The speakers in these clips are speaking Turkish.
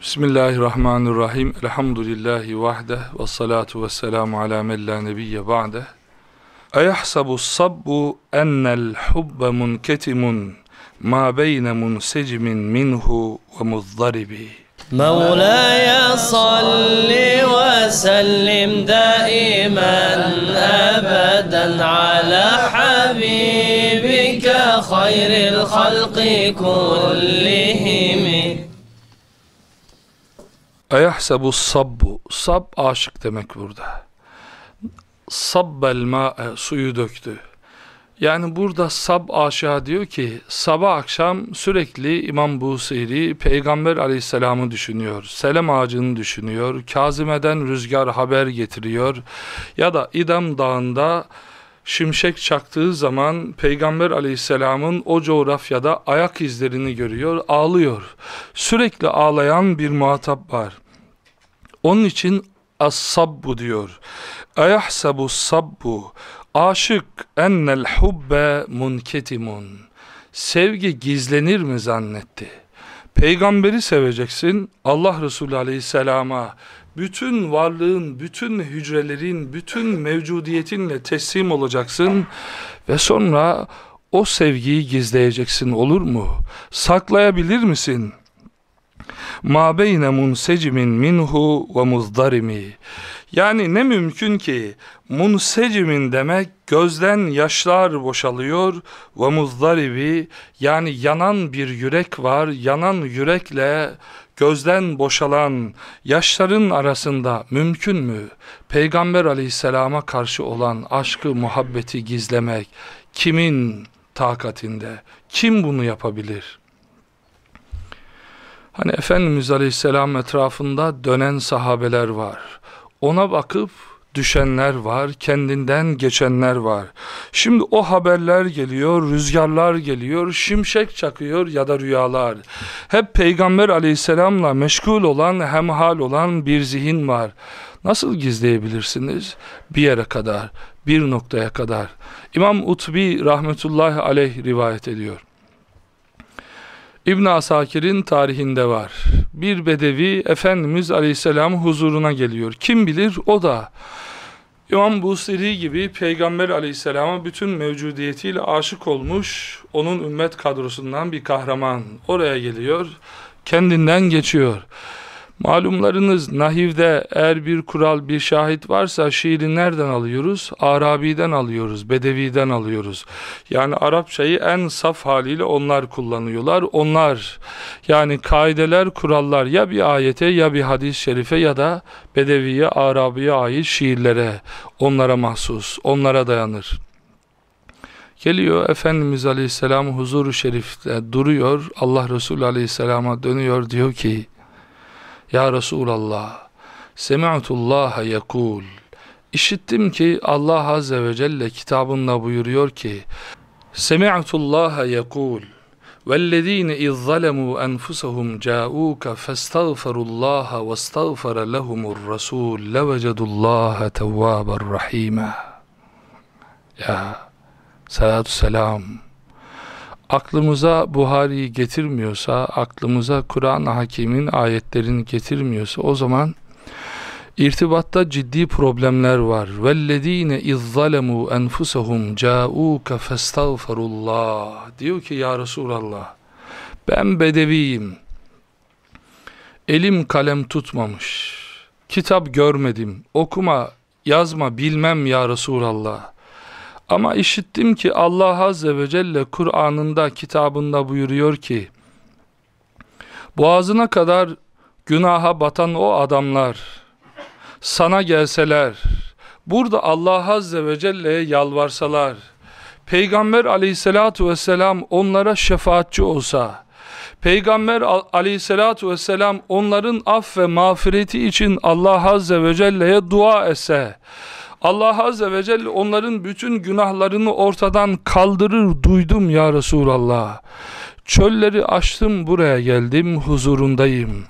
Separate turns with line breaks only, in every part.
Bismillahirrahmanirrahim. Elhamdülillahi vahde ve salatu ve selamu ala men la nebiyye ba'de. Eyahsabu sabbu ennel hubbe munketimun ma beyne munsecimin minhu ve muzdaribi.
مولاي صل وسلم دائما ابدا على حبيبك خير الخلق كلهم
Eyahsabu sabbu. Sab aşık demek burada. Sabbel ma'e suyu döktü. Yani burada sab aşağı diyor ki sabah akşam sürekli İmam Busiri Peygamber aleyhisselamı düşünüyor. Selem ağacını düşünüyor. Kazime'den rüzgar haber getiriyor. Ya da İdam dağında şimşek çaktığı zaman Peygamber aleyhisselamın o coğrafyada ayak izlerini görüyor, ağlıyor. Sürekli ağlayan bir muhatap var. Onun için as-sabbu diyor. Ayahsabu sabbu aşık ennel hubbe munketimun. Sevgi gizlenir mi zannetti? Peygamberi seveceksin, Allah Resulü aleyhisselama bütün varlığın, bütün hücrelerin, bütün mevcudiyetinle teslim olacaksın ve sonra o sevgiyi gizleyeceksin olur mu? Saklayabilir misin? Ma beyne munsecimin minhu ve muzdarimi. Yani ne mümkün ki munsecimin demek gözden yaşlar boşalıyor ve muzdaribi yani yanan bir yürek var yanan yürekle gözden boşalan yaşların arasında mümkün mü? Peygamber aleyhisselama karşı olan aşkı muhabbeti gizlemek kimin takatinde? Kim bunu yapabilir hani Efendimiz aleyhisselam etrafında dönen sahabeler var ona bakıp düşenler var, kendinden geçenler var. Şimdi o haberler geliyor, rüzgarlar geliyor, şimşek çakıyor ya da rüyalar. Hep Peygamber aleyhisselamla meşgul olan, hemhal olan bir zihin var. Nasıl gizleyebilirsiniz? Bir yere kadar, bir noktaya kadar. İmam Utbi rahmetullahi aleyh rivayet ediyor. İbn Asakir'in tarihinde var. Bir bedevi Efendimiz Aleyhisselam huzuruna geliyor. Kim bilir o da İmam Busiri gibi Peygamber Aleyhisselam'a bütün mevcudiyetiyle aşık olmuş, onun ümmet kadrosundan bir kahraman oraya geliyor, kendinden geçiyor. Malumlarınız nahivde eğer bir kural bir şahit varsa şiiri nereden alıyoruz? Arabi'den alıyoruz, Bedevi'den alıyoruz. Yani Arapçayı en saf haliyle onlar kullanıyorlar. Onlar yani kaideler, kurallar ya bir ayete ya bir hadis-i şerife ya da Bedevi'ye, Arabi'ye ait şiirlere, onlara mahsus, onlara dayanır. Geliyor Efendimiz Aleyhisselam huzuru şerifte duruyor. Allah Resulü Aleyhisselam'a dönüyor diyor ki ya Resulallah, semi'tullaha yekul. İşittim ki Allah Azze ve Celle kitabında buyuruyor ki, Semi'tullaha yekul. وَالَّذ۪ينَ اِذْ ظَلَمُوا أَنْفُسَهُمْ جَاءُوكَ فَاسْتَغْفَرُوا اللّٰهَ وَاسْتَغْفَرَ لَهُمُ الرَّسُولُ لَوَجَدُوا اللّٰهَ تَوَّابًا رَحِيمًا Ya, salatü selam, aklımıza Buhari'yi getirmiyorsa, aklımıza Kur'an-ı Hakim'in ayetlerini getirmiyorsa o zaman irtibatta ciddi problemler var. وَالَّذ۪ينَ اِذْ ظَلَمُوا أَنْفُسَهُمْ جَاءُوكَ فَاسْتَغْفَرُوا اللّٰهِ Diyor ki ya Resulallah, ben bedeviyim, elim kalem tutmamış, kitap görmedim, okuma, yazma bilmem ya Resulallah. Ama işittim ki Allah Azze ve Celle Kur'an'ında kitabında buyuruyor ki boğazına kadar günaha batan o adamlar sana gelseler burada Allah Azze ve Celle'ye yalvarsalar Peygamber aleyhissalatu vesselam onlara şefaatçi olsa Peygamber aleyhissalatu vesselam onların af ve mağfireti için Allah Azze ve Celle'ye dua etse Allah Azze ve Celle onların bütün günahlarını ortadan kaldırır duydum ya Resulallah. Çölleri açtım buraya geldim huzurundayım.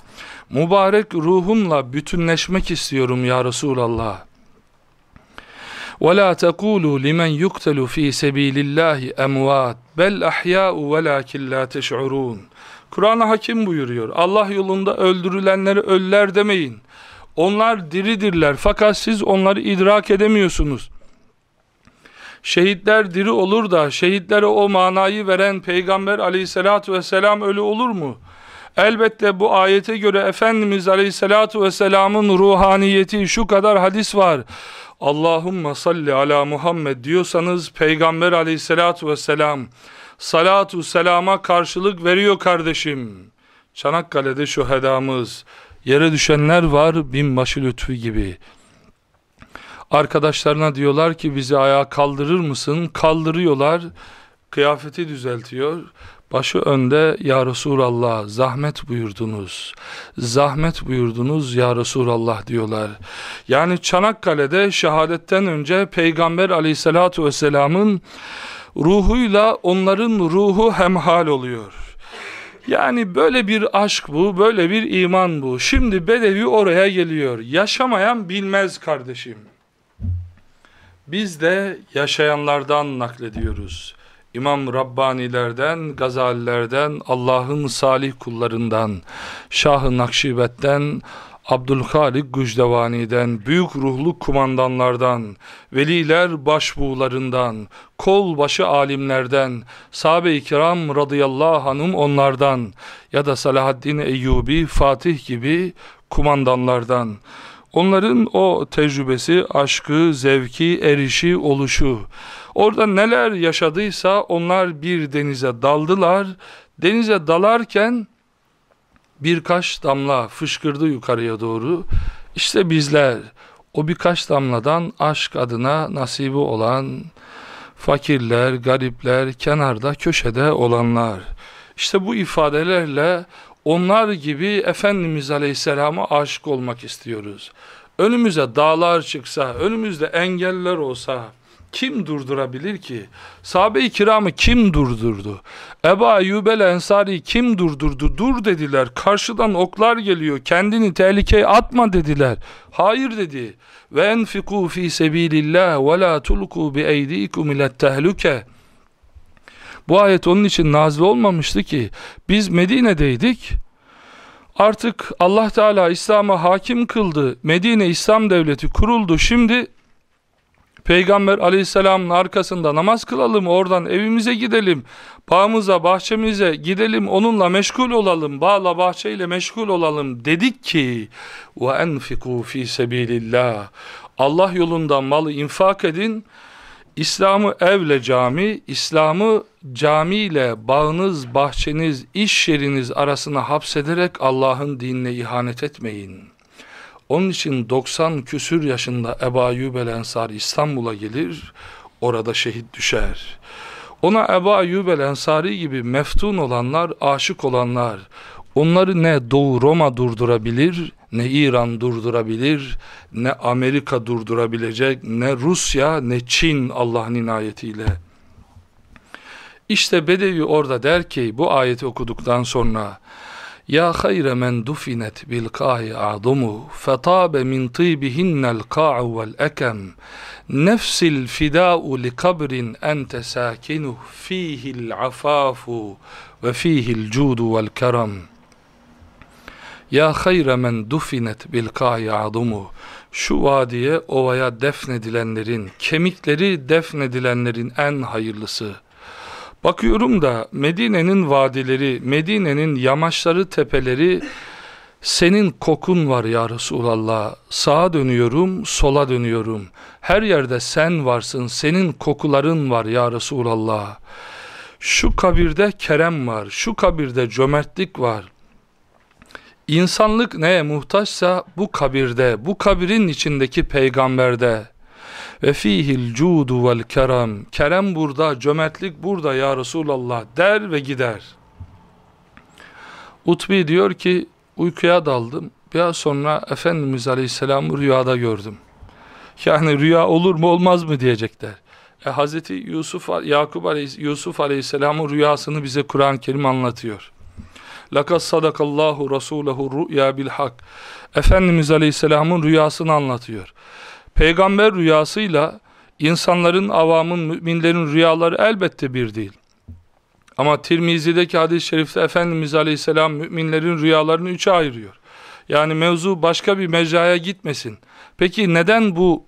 Mübarek ruhumla bütünleşmek istiyorum ya Resulallah. وَلَا تَقُولُوا لِمَنْ يُقْتَلُ ف۪ي سَب۪يلِ اللّٰهِ اَمْوَاتٍ بَلْ اَحْيَاءُ وَلَاكِنْ لَا تَشْعُرُونَ Kur'an-ı Hakim buyuruyor. Allah yolunda öldürülenleri ölüler demeyin. Onlar diridirler fakat siz onları idrak edemiyorsunuz. Şehitler diri olur da şehitlere o manayı veren Peygamber aleyhissalatü vesselam ölü olur mu? Elbette bu ayete göre Efendimiz aleyhissalatu vesselamın ruhaniyeti şu kadar hadis var. Allahümme salli ala Muhammed diyorsanız Peygamber aleyhissalatu vesselam salatu selama karşılık veriyor kardeşim. Çanakkale'de şu hedamız, yere düşenler var binbaşı lütfü gibi. Arkadaşlarına diyorlar ki bizi ayağa kaldırır mısın? Kaldırıyorlar, kıyafeti düzeltiyor. Başı önde ya Resulallah zahmet buyurdunuz. Zahmet buyurdunuz ya Resulallah diyorlar. Yani Çanakkale'de şehadetten önce Peygamber aleyhissalatu vesselamın ruhuyla onların ruhu hemhal oluyor. Yani böyle bir aşk bu, böyle bir iman bu. Şimdi Bedevi oraya geliyor. Yaşamayan bilmez kardeşim. Biz de yaşayanlardan naklediyoruz. İmam Rabbanilerden, Gazalilerden, Allah'ın salih kullarından, Şah-ı Nakşibet'ten, Abdülhalik Gücdevani'den, büyük ruhlu kumandanlardan, veliler başbuğlarından, kol başı alimlerden, sahabe-i kiram radıyallahu anhum onlardan ya da Salahaddin Eyyubi, Fatih gibi kumandanlardan, onların o tecrübesi, aşkı, zevki, erişi, oluşu, orada neler yaşadıysa onlar bir denize daldılar, denize dalarken, birkaç damla fışkırdı yukarıya doğru. İşte bizler o birkaç damladan aşk adına nasibi olan fakirler, garipler, kenarda, köşede olanlar. İşte bu ifadelerle onlar gibi Efendimiz Aleyhisselam'a aşık olmak istiyoruz. Önümüze dağlar çıksa, önümüzde engeller olsa, kim durdurabilir ki? Sahabe-i kiramı kim durdurdu? Ebu Ayyubel Ensari kim durdurdu? Dur dediler. Karşıdan oklar geliyor. Kendini tehlikeye atma dediler. Hayır dedi. Ve enfiku fi sebilillah ve la tulku bi eydikum ila tehluke. Bu ayet onun için nazil olmamıştı ki biz Medine'deydik. Artık Allah Teala İslam'a hakim kıldı. Medine İslam Devleti kuruldu. Şimdi Peygamber aleyhisselamın arkasında namaz kılalım, oradan evimize gidelim, bağımıza, bahçemize gidelim, onunla meşgul olalım, bağla bahçeyle meşgul olalım dedik ki وَاَنْفِقُوا ف۪ي سَب۪يلِ اللّٰهِ Allah yolunda malı infak edin, İslam'ı evle cami, İslam'ı camiyle bağınız, bahçeniz, iş yeriniz arasına hapsederek Allah'ın dinine ihanet etmeyin.'' Onun için 90 küsür yaşında Ebu Ayyub el İstanbul'a gelir, orada şehit düşer. Ona Ebu Ayyub Ensari gibi meftun olanlar, aşık olanlar, onları ne Doğu Roma durdurabilir, ne İran durdurabilir, ne Amerika durdurabilecek, ne Rusya, ne Çin Allah'ın inayetiyle. İşte Bedevi orada der ki bu ayeti okuduktan sonra ya hayre men dufinet bil ka'i a'dumu fetabe min tibihinnel ka'u vel ekem. Nefsil fida'u li kabrin ente sakinuh fihil afafu ve fihil cudu vel keram. Ya hayre men dufinet bil ka'i a'dumu şu vadiye ovaya defnedilenlerin kemikleri defnedilenlerin en hayırlısı Bakıyorum da Medine'nin vadileri, Medine'nin yamaçları, tepeleri senin kokun var ya Resulallah. Sağa dönüyorum, sola dönüyorum. Her yerde sen varsın, senin kokuların var ya Resulallah. Şu kabirde kerem var, şu kabirde cömertlik var. İnsanlık neye muhtaçsa bu kabirde, bu kabirin içindeki peygamberde, ve fihil cudu vel kerem. Kerem burada, cömertlik burada ya Resulallah der ve gider. Utbi diyor ki uykuya daldım. Biraz sonra Efendimiz Aleyhisselam'ı rüyada gördüm. Yani rüya olur mu olmaz mı diyecekler. E, Hazreti Yusuf, Yakup Aleyhis Yusuf Aleyhisselam'ın rüyasını bize Kur'an-ı Kerim anlatıyor. Lakas sadakallahu rasulehu ru'ya bil hak. Efendimiz Aleyhisselam'ın rüyasını anlatıyor. Peygamber rüyasıyla insanların, avamın, müminlerin rüyaları elbette bir değil. Ama Tirmizi'deki hadis-i şerifte Efendimiz Aleyhisselam müminlerin rüyalarını üçe ayırıyor. Yani mevzu başka bir mecraya gitmesin. Peki neden bu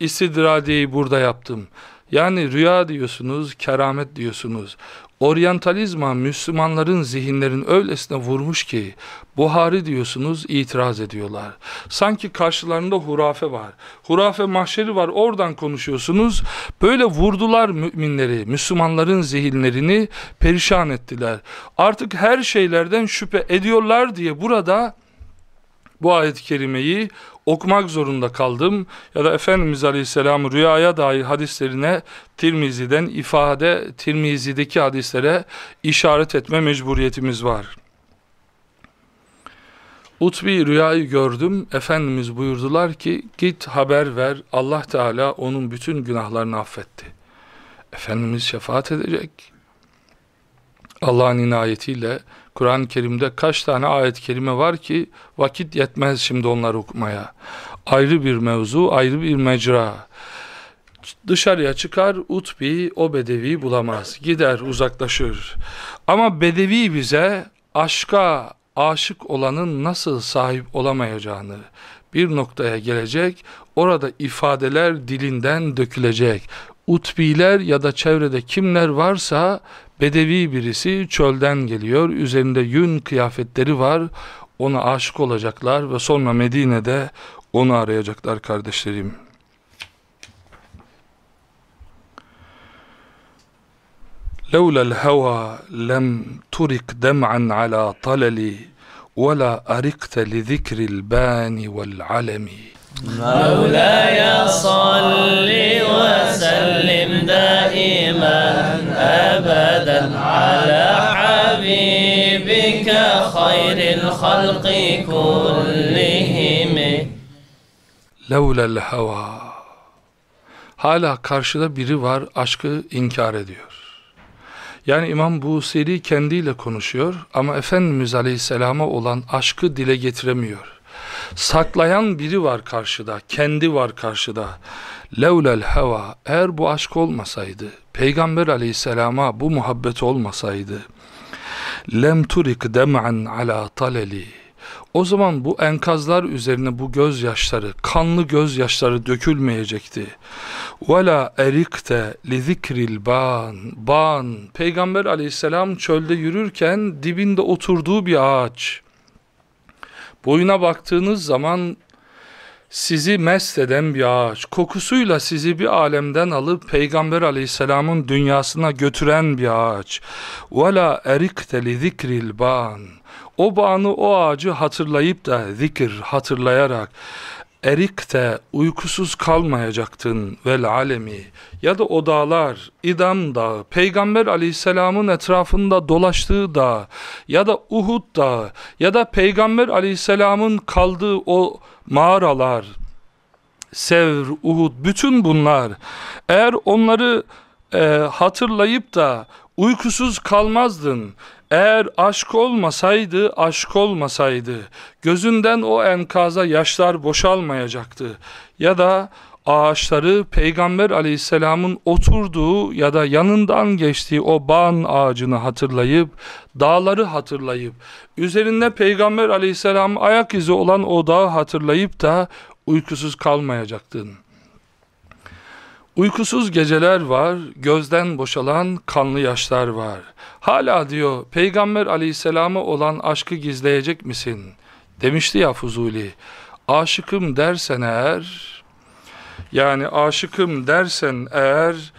istidradiyi burada yaptım? Yani rüya diyorsunuz, keramet diyorsunuz. Oryantalizma Müslümanların zihinlerin öylesine vurmuş ki Buhari diyorsunuz itiraz ediyorlar. Sanki karşılarında hurafe var. Hurafe mahşeri var oradan konuşuyorsunuz. Böyle vurdular müminleri, Müslümanların zihinlerini perişan ettiler. Artık her şeylerden şüphe ediyorlar diye burada bu ayet-i kerimeyi okumak zorunda kaldım. Ya da Efendimiz Aleyhisselam rüyaya dair hadislerine Tirmizi'den ifade, Tirmizi'deki hadislere işaret etme mecburiyetimiz var. Utbi rüyayı gördüm. Efendimiz buyurdular ki git haber ver. Allah Teala onun bütün günahlarını affetti. Efendimiz şefaat edecek. Allah'ın inayetiyle Kur'an-ı Kerim'de kaç tane ayet-i kerime var ki vakit yetmez şimdi onları okumaya. Ayrı bir mevzu, ayrı bir mecra. Dışarıya çıkar, utbi o bedevi bulamaz. Gider, uzaklaşır. Ama bedevi bize aşka aşık olanın nasıl sahip olamayacağını, bir noktaya gelecek, orada ifadeler dilinden dökülecek. Utbiler ya da çevrede kimler varsa Bedevi birisi çölden geliyor, üzerinde yün kıyafetleri var, ona aşık olacaklar ve sonra Medine'de onu arayacaklar kardeşlerim. لولا الهوى لم ترك دمعا على طللي ولا أرقت لذكر البان والعلم
مولاي صل وسلم دائما أبدا على حبيبك خير الخلق كلهم
لولا الهوى Hala karşıda biri var aşkı inkar ediyor. Yani İmam Busiri kendiyle konuşuyor ama Efendimiz Aleyhisselam'a olan aşkı dile getiremiyor saklayan biri var karşıda, kendi var karşıda. Levlel heva, eğer bu aşk olmasaydı, Peygamber aleyhisselama bu muhabbet olmasaydı, lem turik dem'an ala taleli, o zaman bu enkazlar üzerine bu gözyaşları, kanlı gözyaşları dökülmeyecekti. Vela erikte li zikril ban, ban, Peygamber aleyhisselam çölde yürürken dibinde oturduğu bir ağaç, Boyuna baktığınız zaman sizi mest eden bir ağaç, kokusuyla sizi bir alemden alıp Peygamber aleyhisselamın dünyasına götüren bir ağaç. وَلَا اَرِكْتَ لِذِكْرِ الْبَانِ O bağını, o ağacı hatırlayıp da zikir, hatırlayarak erikte uykusuz kalmayacaktın vel alemi. Ya da o dağlar İdam dağı peygamber aleyhisselamın etrafında dolaştığı dağ ya da Uhud dağı ya da peygamber aleyhisselamın kaldığı o mağaralar. Sevr, Uhud bütün bunlar. Eğer onları e, hatırlayıp da uykusuz kalmazdın eğer aşk olmasaydı, aşk olmasaydı, gözünden o enkaza yaşlar boşalmayacaktı. Ya da ağaçları Peygamber aleyhisselamın oturduğu ya da yanından geçtiği o bağın ağacını hatırlayıp, dağları hatırlayıp, üzerinde Peygamber aleyhisselam ayak izi olan o dağı hatırlayıp da uykusuz kalmayacaktın. Uykusuz geceler var, gözden boşalan kanlı yaşlar var. Hala diyor, Peygamber aleyhisselama olan aşkı gizleyecek misin? Demişti ya Fuzuli, aşıkım dersen eğer, yani aşıkım dersen eğer,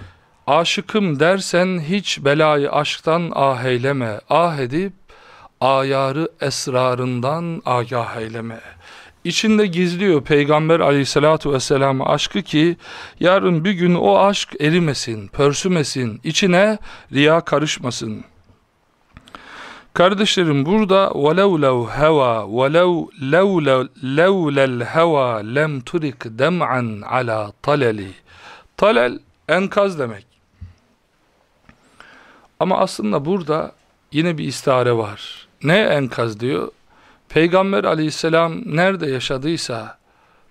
aşıkım dersen hiç belayı aşktan ah eyleme, ah edip, ayarı esrarından agah eyleme.'' içinde gizliyor Peygamber aleyhissalatu vesselam aşkı ki yarın bir gün o aşk erimesin, pörsümesin, içine riya karışmasın. Kardeşlerim burada وَلَوْ لَوْ هَوَى وَلَوْ لَوْ الْهَوَى lem turik dem'an ala taleli. Talel enkaz demek. Ama aslında burada yine bir istare var. Ne enkaz diyor? Peygamber aleyhisselam nerede yaşadıysa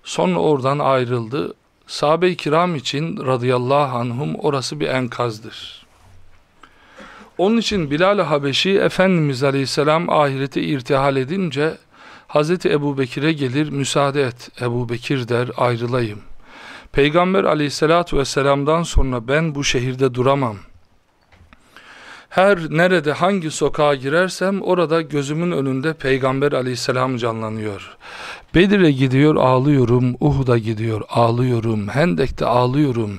sonra oradan ayrıldı. Sahabe-i kiram için radıyallahu anhum orası bir enkazdır. Onun için Bilal-i Habeşi Efendimiz Aleyhisselam ahirete irtihal edince Hazreti Ebu Bekir'e gelir müsaade et Ebu Bekir der ayrılayım. Peygamber aleyhissalatu vesselam'dan sonra ben bu şehirde duramam. Her nerede hangi sokağa girersem orada gözümün önünde Peygamber aleyhisselam canlanıyor. Bedir'e gidiyor ağlıyorum, Uhud'a gidiyor ağlıyorum, Hendek'te ağlıyorum.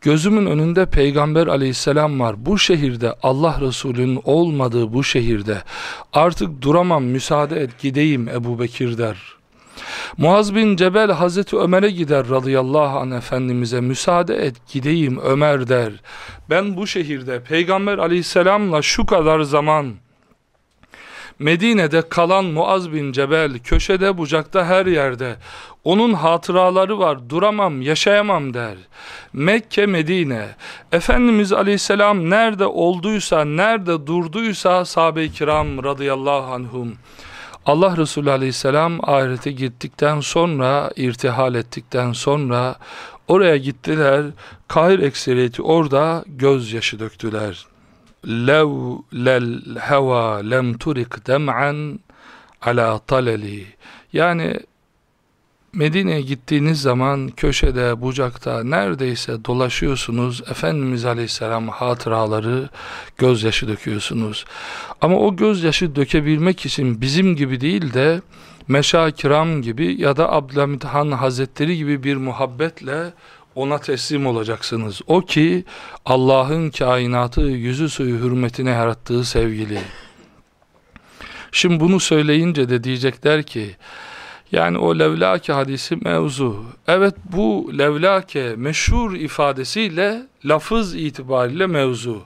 Gözümün önünde Peygamber aleyhisselam var. Bu şehirde Allah Resulü'nün olmadığı bu şehirde artık duramam müsaade et gideyim Ebu Bekir der. Muaz bin Cebel Hazreti Ömer'e gider radıyallahu anh Efendimiz'e müsaade et gideyim Ömer der. Ben bu şehirde Peygamber aleyhisselamla şu kadar zaman Medine'de kalan Muaz bin Cebel köşede bucakta her yerde onun hatıraları var duramam yaşayamam der. Mekke Medine Efendimiz Aleyhisselam nerede olduysa nerede durduysa sahabe-i kiram radıyallahu anhum Allah Resulü Aleyhisselam ahirete gittikten sonra irtihal ettikten sonra oraya gittiler. Kahir ekseriyeti orada gözyaşı döktüler. Lel heva lem turik dem'an ala taleli. Yani Medine'ye gittiğiniz zaman köşede, bucakta neredeyse dolaşıyorsunuz. Efendimiz Aleyhisselam hatıraları gözyaşı döküyorsunuz. Ama o gözyaşı dökebilmek için bizim gibi değil de Meşa Kiram gibi ya da Abdülhamid Han Hazretleri gibi bir muhabbetle ona teslim olacaksınız. O ki Allah'ın kainatı yüzü suyu hürmetine yarattığı sevgili. Şimdi bunu söyleyince de diyecekler ki yani o levlake hadisi mevzu. Evet bu levlake meşhur ifadesiyle lafız itibariyle mevzu.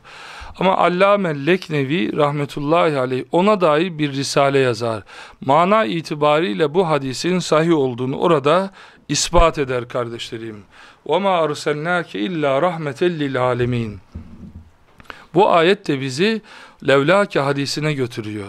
Ama Allame Leknevi rahmetullahi aleyh ona dair bir risale yazar. Mana itibariyle bu hadisin sahih olduğunu orada ispat eder kardeşlerim. وَمَا أَرْسَلْنَاكَ اِلَّا رَحْمَةً لِلْعَالَمِينَ bu ayet de bizi Levlaki hadisine götürüyor.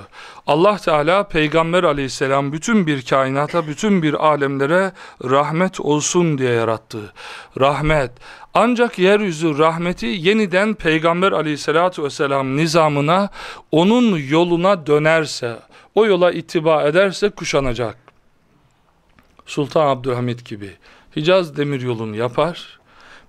Allah Teala peygamber aleyhisselam bütün bir kainata, bütün bir alemlere rahmet olsun diye yarattı. Rahmet. Ancak yeryüzü rahmeti yeniden peygamber aleyhissalatu vesselam nizamına, onun yoluna dönerse, o yola ittiba ederse kuşanacak. Sultan Abdülhamit gibi. Hicaz demiryolunu yapar.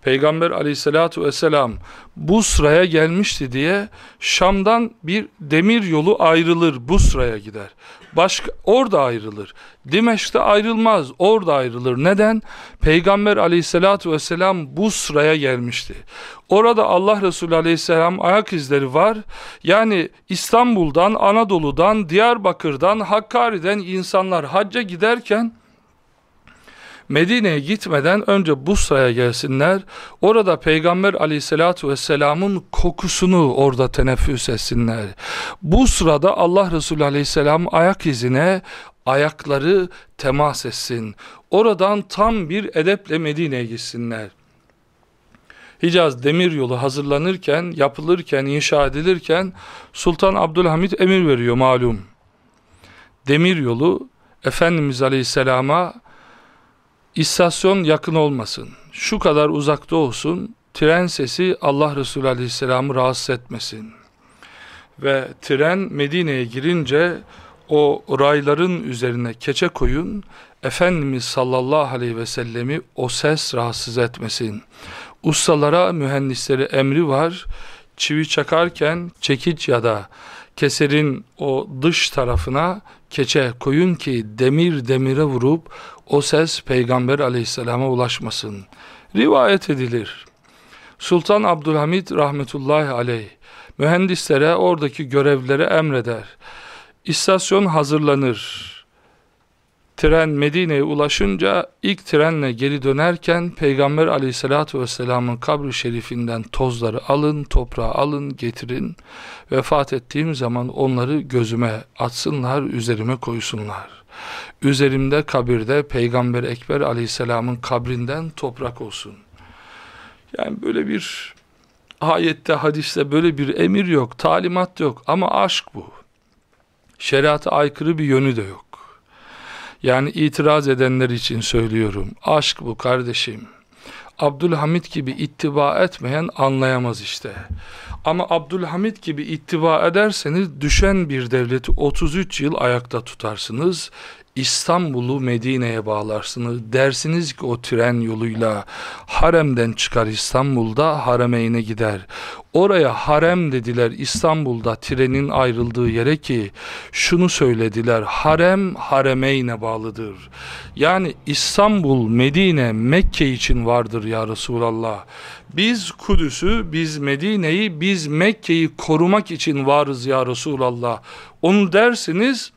Peygamber aleyhissalatu vesselam Busra'ya gelmişti diye Şam'dan bir demir yolu ayrılır Busra'ya gider. Başka orada ayrılır. Dimeşk'te ayrılmaz. Orada ayrılır. Neden? Peygamber aleyhissalatu vesselam Busra'ya gelmişti. Orada Allah Resulü aleyhisselam ayak izleri var. Yani İstanbul'dan, Anadolu'dan, Diyarbakır'dan, Hakkari'den insanlar hacca giderken Medine'ye gitmeden önce Busra'ya gelsinler. Orada Peygamber aleyhissalatu vesselamın kokusunu orada teneffüs etsinler. Busra'da Allah Resulü aleyhisselam ayak izine ayakları temas etsin. Oradan tam bir edeple Medine'ye gitsinler. Hicaz demir yolu hazırlanırken, yapılırken, inşa edilirken Sultan Abdülhamit emir veriyor malum. Demir yolu Efendimiz Aleyhisselam'a İstasyon yakın olmasın. Şu kadar uzakta olsun. Tren sesi Allah Resulü Aleyhisselam'ı rahatsız etmesin. Ve tren Medine'ye girince o rayların üzerine keçe koyun. Efendimiz sallallahu aleyhi ve sellemi o ses rahatsız etmesin. Ustalara, mühendislere emri var. Çivi çakarken çekiç ya da keserin o dış tarafına keçe koyun ki demir demire vurup o ses Peygamber aleyhisselama ulaşmasın. Rivayet edilir. Sultan Abdülhamid rahmetullahi aleyh mühendislere oradaki görevlere emreder. İstasyon hazırlanır. Tren Medine'ye ulaşınca ilk trenle geri dönerken Peygamber aleyhissalatü vesselamın kabri şerifinden tozları alın, toprağı alın, getirin. Vefat ettiğim zaman onları gözüme atsınlar, üzerime koysunlar. Üzerimde kabirde Peygamber Ekber aleyhisselamın kabrinden toprak olsun. Yani böyle bir ayette, hadiste böyle bir emir yok, talimat yok ama aşk bu. Şeriata aykırı bir yönü de yok. Yani itiraz edenler için söylüyorum. Aşk bu kardeşim. Abdülhamit gibi ittiba etmeyen anlayamaz işte. Ama Abdülhamit gibi ittiba ederseniz düşen bir devleti 33 yıl ayakta tutarsınız. İstanbul'u Medine'ye bağlarsınız. Dersiniz ki o tren yoluyla haremden çıkar İstanbul'da haremeyne gider. Oraya harem dediler İstanbul'da trenin ayrıldığı yere ki şunu söylediler harem haremeyne bağlıdır. Yani İstanbul, Medine, Mekke için vardır ya Resulallah. Biz Kudüs'ü, biz Medine'yi, biz Mekke'yi korumak için varız ya Resulallah. Onu dersiniz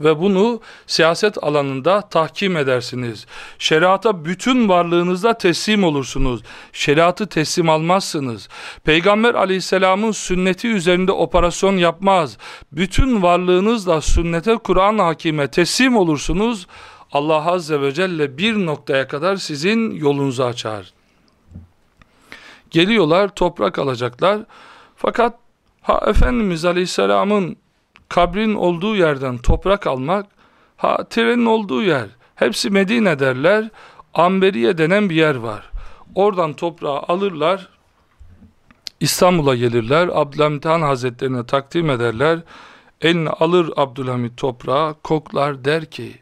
ve bunu siyaset alanında tahkim edersiniz. Şeriata bütün varlığınızla teslim olursunuz. Şeriatı teslim almazsınız. Peygamber aleyhisselamın sünneti üzerinde operasyon yapmaz. Bütün varlığınızla sünnete Kur'an hakime teslim olursunuz. Allah azze ve celle bir noktaya kadar sizin yolunuzu açar. Geliyorlar toprak alacaklar. Fakat ha Efendimiz aleyhisselamın kabrin olduğu yerden toprak almak, ha trenin olduğu yer, hepsi Medine derler, Amberiye denen bir yer var. Oradan toprağı alırlar, İstanbul'a gelirler, Abdülhamit Han Hazretlerine takdim ederler, eline alır Abdülhamit toprağı, koklar der ki,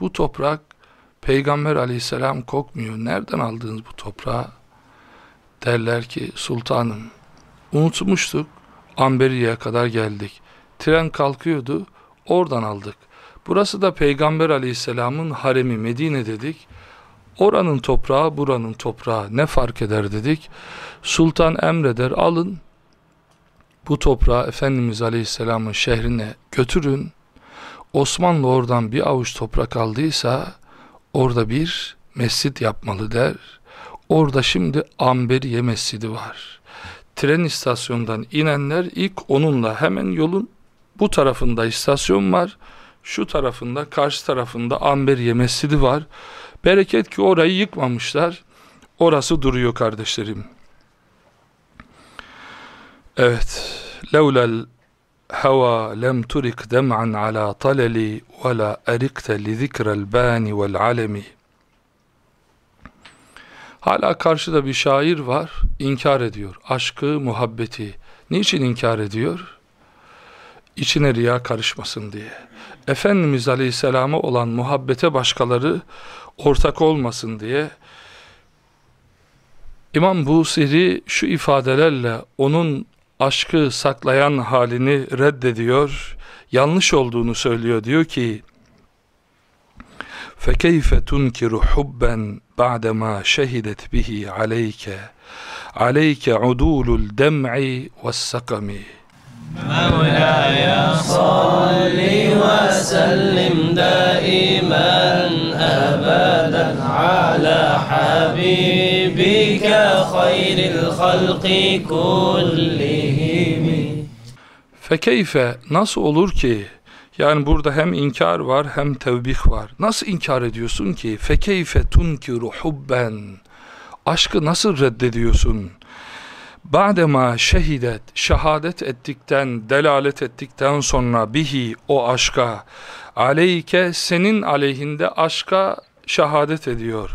bu toprak Peygamber aleyhisselam kokmuyor, nereden aldınız bu toprağı? Derler ki, sultanım, unutmuştuk, Amberiye'ye kadar geldik. Tren kalkıyordu. Oradan aldık. Burası da Peygamber aleyhisselamın haremi Medine dedik. Oranın toprağı buranın toprağı ne fark eder dedik. Sultan emreder alın bu toprağı Efendimiz aleyhisselamın şehrine götürün. Osmanlı oradan bir avuç toprak aldıysa orada bir mescit yapmalı der. Orada şimdi Amberiye Mescidi var. Tren istasyonundan inenler ilk onunla hemen yolun bu tarafında istasyon var. Şu tarafında, karşı tarafında Amberiye Mescidi var. Bereket ki orayı yıkmamışlar. Orası duruyor kardeşlerim. Evet. Levlel hava lem turik dem'an ala talali ve la erikte li zikrel bani vel alemi. Hala karşıda bir şair var, inkar ediyor. Aşkı, muhabbeti. Niçin inkar ediyor? içine riya karışmasın diye. Efendimiz Aleyhisselam'a olan muhabbete başkaları ortak olmasın diye İmam Busiri şu ifadelerle onun aşkı saklayan halini reddediyor, yanlış olduğunu söylüyor. Diyor ki, فَكَيْفَ تُنْكِرُ حُبًّا بَعْدَمَا شَهِدَتْ بِهِ عَلَيْكَ عَلَيْكَ عُدُولُ الدَّمْعِ وَالسَّقَمِ
مولاي صل وسلم دائما أبدا على حبيبك خير الخلق كلهم
Fekeyfe nasıl olur ki yani burada hem inkar var hem tevbih var. Nasıl inkar ediyorsun ki? Fekeyfe tunkiru hubben. Aşkı nasıl reddediyorsun? Ba'dema şehidet, şehadet ettikten, delalet ettikten sonra bihi o aşka, aleyke senin aleyhinde aşka şehadet ediyor.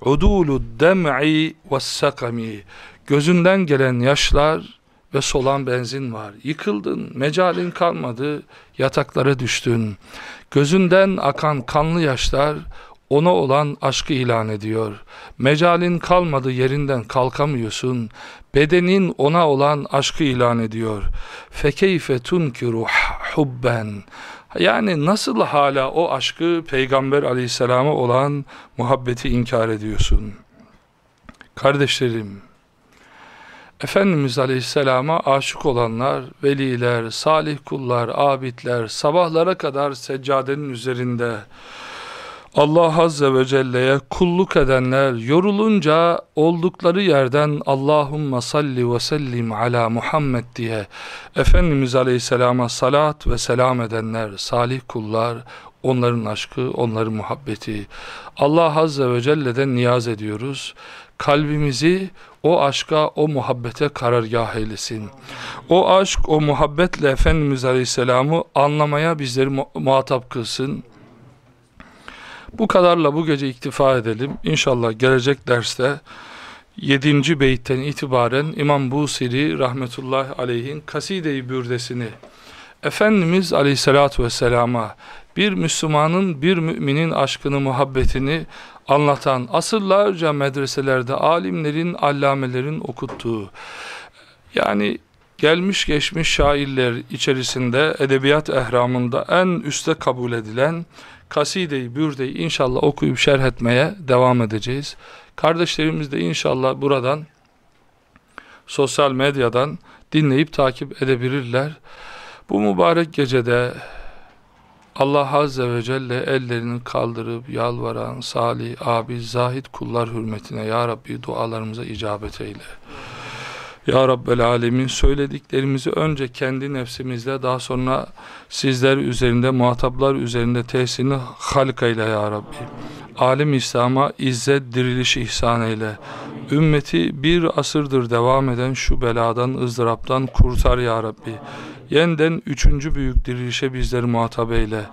Udulu dem'i ve sakami, gözünden gelen yaşlar ve solan benzin var. Yıkıldın, mecalin kalmadı, yataklara düştün. Gözünden akan kanlı yaşlar ona olan aşkı ilan ediyor. Mecalin kalmadı yerinden kalkamıyorsun. Bedenin ona olan aşkı ilan ediyor. Fekeyfe tunkiru hubben. Yani nasıl hala o aşkı Peygamber aleyhisselama olan muhabbeti inkar ediyorsun? Kardeşlerim, Efendimiz Aleyhisselam'a aşık olanlar, veliler, salih kullar, abidler, sabahlara kadar seccadenin üzerinde, Allah Azze ve Celle'ye kulluk edenler yorulunca oldukları yerden Allahumma salli ve sellim ala Muhammed diye Efendimiz Aleyhisselam'a salat ve selam edenler, salih kullar, onların aşkı, onların muhabbeti. Allah Azze ve Celle'den niyaz ediyoruz. Kalbimizi o aşka, o muhabbete karargah eylesin. O aşk, o muhabbetle Efendimiz Aleyhisselam'ı anlamaya bizleri muhatap kılsın. Bu kadarla bu gece iktifa edelim. İnşallah gelecek derste 7. beytten itibaren İmam Busiri rahmetullahi aleyhin Kaside-i Bürdesini Efendimiz aleyhissalatü vesselama bir Müslümanın bir müminin aşkını muhabbetini anlatan asırlarca medreselerde alimlerin allamelerin okuttuğu yani gelmiş geçmiş şairler içerisinde edebiyat ehramında en üste kabul edilen Kaside-i Bürde'yi inşallah okuyup şerh etmeye devam edeceğiz. Kardeşlerimiz de inşallah buradan sosyal medyadan dinleyip takip edebilirler. Bu mübarek gecede Allah Azze ve Celle ellerini kaldırıp yalvaran salih, abi, zahid kullar hürmetine Ya Rabbi dualarımıza icabet eyle. Ya Rabbel Alemin söylediklerimizi önce kendi nefsimizle daha sonra sizler üzerinde muhataplar üzerinde tesirini halk eyle Ya Rabbi. Alim İslam'a izzet diriliş ihsan eyle. Ümmeti bir asırdır devam eden şu beladan ızdıraptan kurtar Ya Rabbi. Yeniden üçüncü büyük dirilişe bizleri muhatap eyle.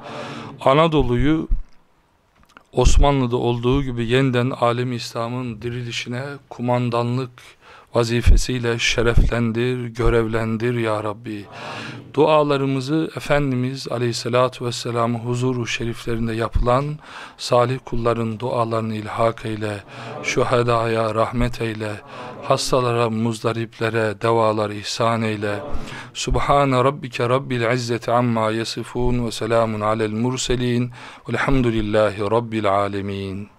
Anadolu'yu Osmanlı'da olduğu gibi yeniden alim İslam'ın dirilişine kumandanlık vazifesiyle şereflendir, görevlendir ya Rabbi. Dualarımızı Efendimiz Aleyhisselatü Vesselam'ın huzuru şeriflerinde yapılan salih kulların dualarını ilhak eyle, şuhedaya rahmet eyle, hastalara, muzdariplere devalar ihsan eyle. Subhane Rabbike Rabbil İzzeti amma yasifun ve selamun alel murselin velhamdülillahi Rabbil alemin.